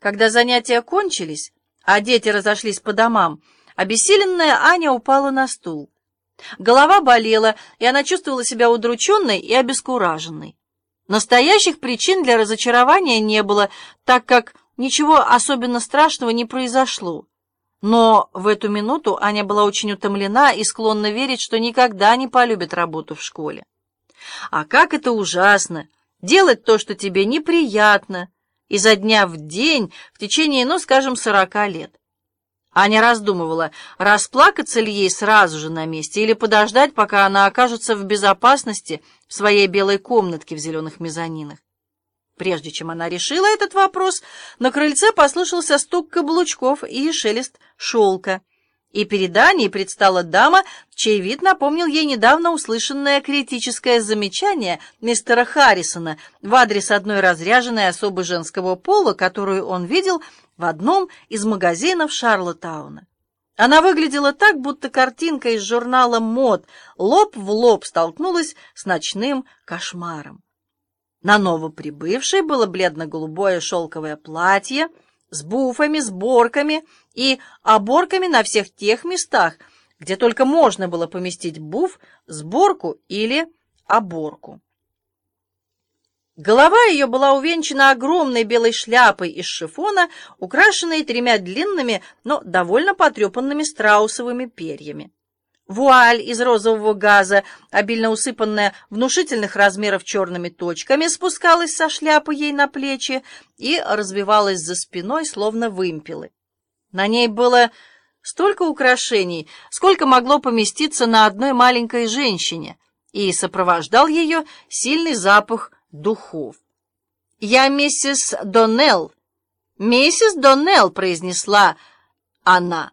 Когда занятия кончились, а дети разошлись по домам, обессиленная Аня упала на стул. Голова болела, и она чувствовала себя удрученной и обескураженной. Настоящих причин для разочарования не было, так как ничего особенно страшного не произошло. Но в эту минуту Аня была очень утомлена и склонна верить, что никогда не полюбит работу в школе. А как это ужасно! Делать то, что тебе неприятно, изо дня в день в течение, ну, скажем, сорока лет. Аня раздумывала, расплакаться ли ей сразу же на месте или подождать, пока она окажется в безопасности в своей белой комнатке в зеленых мезонинах. Прежде чем она решила этот вопрос, на крыльце послышался стук каблучков и шелест шелка и перед Аней предстала дама, чей вид напомнил ей недавно услышанное критическое замечание мистера Харрисона в адрес одной разряженной особы женского пола, которую он видел в одном из магазинов Шарлоттауна. Она выглядела так, будто картинка из журнала «Мод» лоб в лоб столкнулась с ночным кошмаром. На новоприбывшей было бледно-голубое шелковое платье с буфами, сборками и оборками на всех тех местах, где только можно было поместить буф, сборку или оборку. Голова ее была увенчана огромной белой шляпой из шифона, украшенной тремя длинными, но довольно потрепанными страусовыми перьями. Вуаль из розового газа, обильно усыпанная внушительных размеров черными точками, спускалась со шляпы ей на плечи и разбивалась за спиной, словно вымпелы. На ней было столько украшений, сколько могло поместиться на одной маленькой женщине, и сопровождал ее сильный запах духов. «Я миссис Доннелл, миссис Доннелл», — произнесла она.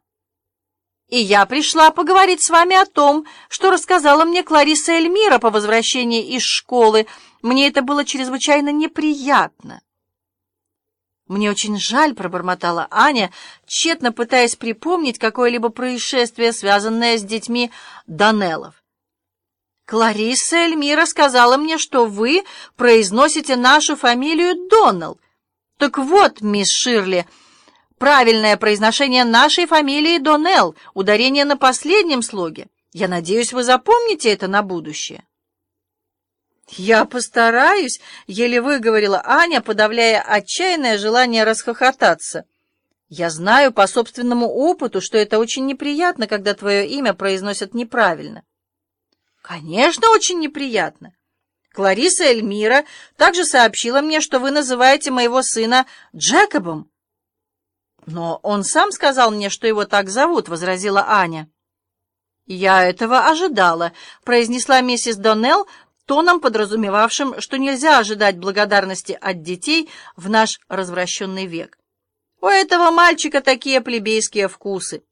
И я пришла поговорить с вами о том, что рассказала мне Клариса Эльмира по возвращении из школы. Мне это было чрезвычайно неприятно. Мне очень жаль, пробормотала Аня, тщетно пытаясь припомнить какое-либо происшествие, связанное с детьми Данелов. Клариса Эльмира сказала мне, что вы произносите нашу фамилию Доннелл. Так вот, мисс Ширли, Правильное произношение нашей фамилии Донелл, ударение на последнем слоге. Я надеюсь, вы запомните это на будущее. «Я постараюсь», — еле выговорила Аня, подавляя отчаянное желание расхохотаться. «Я знаю по собственному опыту, что это очень неприятно, когда твое имя произносят неправильно». «Конечно, очень неприятно. Клариса Эльмира также сообщила мне, что вы называете моего сына Джекобом». «Но он сам сказал мне, что его так зовут», — возразила Аня. «Я этого ожидала», — произнесла миссис Доннелл тоном, подразумевавшим, что нельзя ожидать благодарности от детей в наш развращенный век. «У этого мальчика такие плебейские вкусы.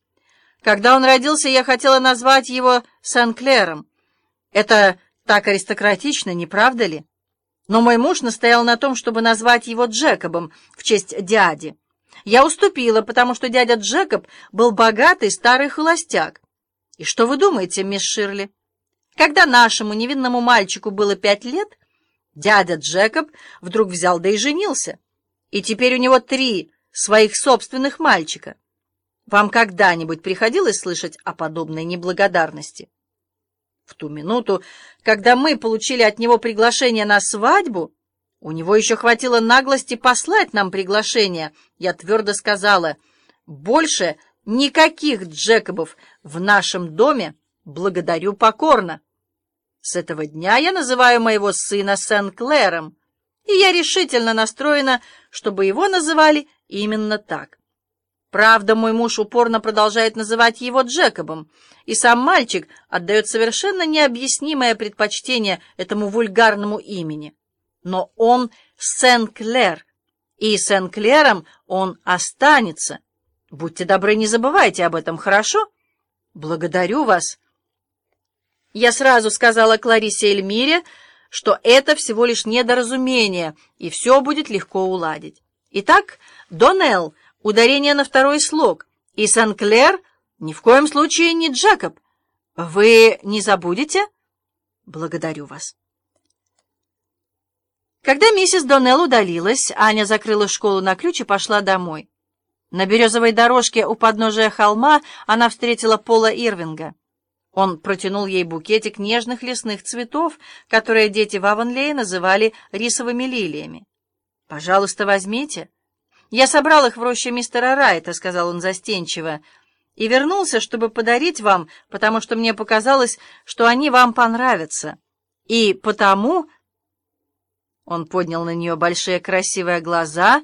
Когда он родился, я хотела назвать его Сен-Клером. Это так аристократично, не правда ли? Но мой муж настоял на том, чтобы назвать его Джекобом в честь дяди». Я уступила, потому что дядя Джекоб был богатый старый холостяк. И что вы думаете, мисс Ширли? Когда нашему невинному мальчику было пять лет, дядя Джекоб вдруг взял да и женился. И теперь у него три своих собственных мальчика. Вам когда-нибудь приходилось слышать о подобной неблагодарности? В ту минуту, когда мы получили от него приглашение на свадьбу, у него еще хватило наглости послать нам приглашение. Я твердо сказала, больше никаких Джекобов в нашем доме. Благодарю покорно. С этого дня я называю моего сына Сен-Клэром, и я решительно настроена, чтобы его называли именно так. Правда, мой муж упорно продолжает называть его Джекобом, и сам мальчик отдает совершенно необъяснимое предпочтение этому вульгарному имени но он Сен-Клер, и Сен-Клером он останется. Будьте добры, не забывайте об этом, хорошо? Благодарю вас. Я сразу сказала Кларисе Эльмире, что это всего лишь недоразумение, и все будет легко уладить. Итак, Донелл, ударение на второй слог, и Сен-Клер ни в коем случае не Джекоб. Вы не забудете? Благодарю вас. Когда миссис Доннелл удалилась, Аня закрыла школу на ключ и пошла домой. На березовой дорожке у подножия холма она встретила Пола Ирвинга. Он протянул ей букетик нежных лесных цветов, которые дети в Аванлее называли рисовыми лилиями. «Пожалуйста, возьмите. Я собрал их в роще мистера Райта», — сказал он застенчиво, «и вернулся, чтобы подарить вам, потому что мне показалось, что они вам понравятся. И потому...» Он поднял на нее большие красивые глаза,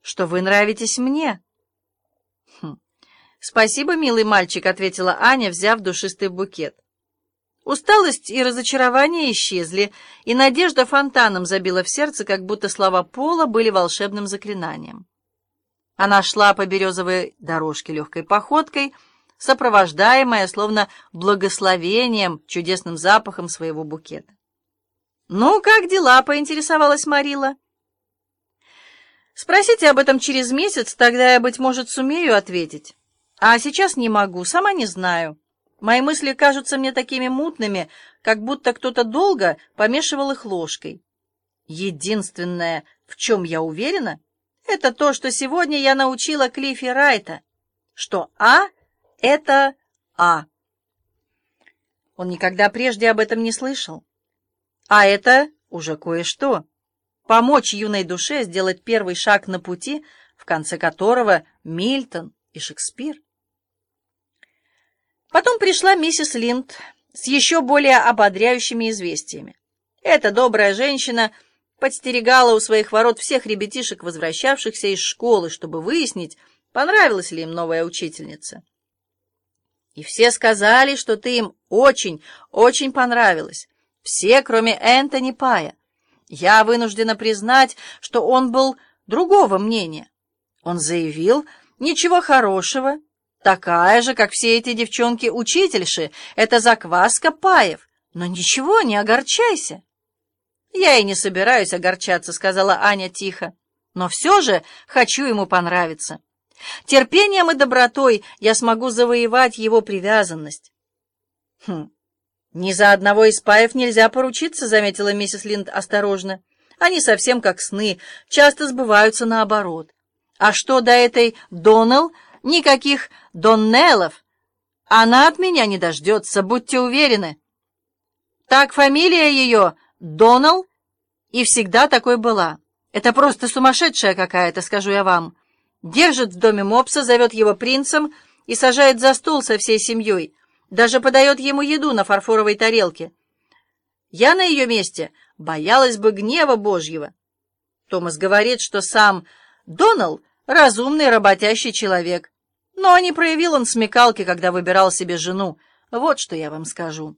что вы нравитесь мне. Хм. «Спасибо, милый мальчик», — ответила Аня, взяв душистый букет. Усталость и разочарование исчезли, и надежда фонтаном забила в сердце, как будто слова Пола были волшебным заклинанием. Она шла по березовой дорожке легкой походкой, сопровождаемая, словно благословением, чудесным запахом своего букета. «Ну, как дела?» — поинтересовалась Марила. «Спросите об этом через месяц, тогда я, быть может, сумею ответить. А сейчас не могу, сама не знаю. Мои мысли кажутся мне такими мутными, как будто кто-то долго помешивал их ложкой. Единственное, в чем я уверена, это то, что сегодня я научила Клиффи Райта, что «А» — это «А». Он никогда прежде об этом не слышал. А это уже кое-что. Помочь юной душе сделать первый шаг на пути, в конце которого Мильтон и Шекспир. Потом пришла миссис Линд с еще более ободряющими известиями. Эта добрая женщина подстерегала у своих ворот всех ребятишек, возвращавшихся из школы, чтобы выяснить, понравилась ли им новая учительница. И все сказали, что ты им очень, очень понравилась. Все, кроме Энтони Пая. Я вынуждена признать, что он был другого мнения. Он заявил, ничего хорошего, такая же, как все эти девчонки-учительши, это закваска Паев. Но ничего, не огорчайся. Я и не собираюсь огорчаться, сказала Аня тихо, но все же хочу ему понравиться. Терпением и добротой я смогу завоевать его привязанность. Хм, «Ни за одного из паев нельзя поручиться», — заметила миссис Линд осторожно. «Они совсем как сны, часто сбываются наоборот. А что до этой Доннелл? Никаких Доннеллов. Она от меня не дождется, будьте уверены. Так фамилия ее Доннелл и всегда такой была. Это просто сумасшедшая какая-то, скажу я вам. Держит в доме мопса, зовет его принцем и сажает за стол со всей семьей» даже подает ему еду на фарфоровой тарелке. Я на ее месте боялась бы гнева Божьего. Томас говорит, что сам Доналл — разумный, работящий человек. Но не проявил он смекалки, когда выбирал себе жену. Вот что я вам скажу.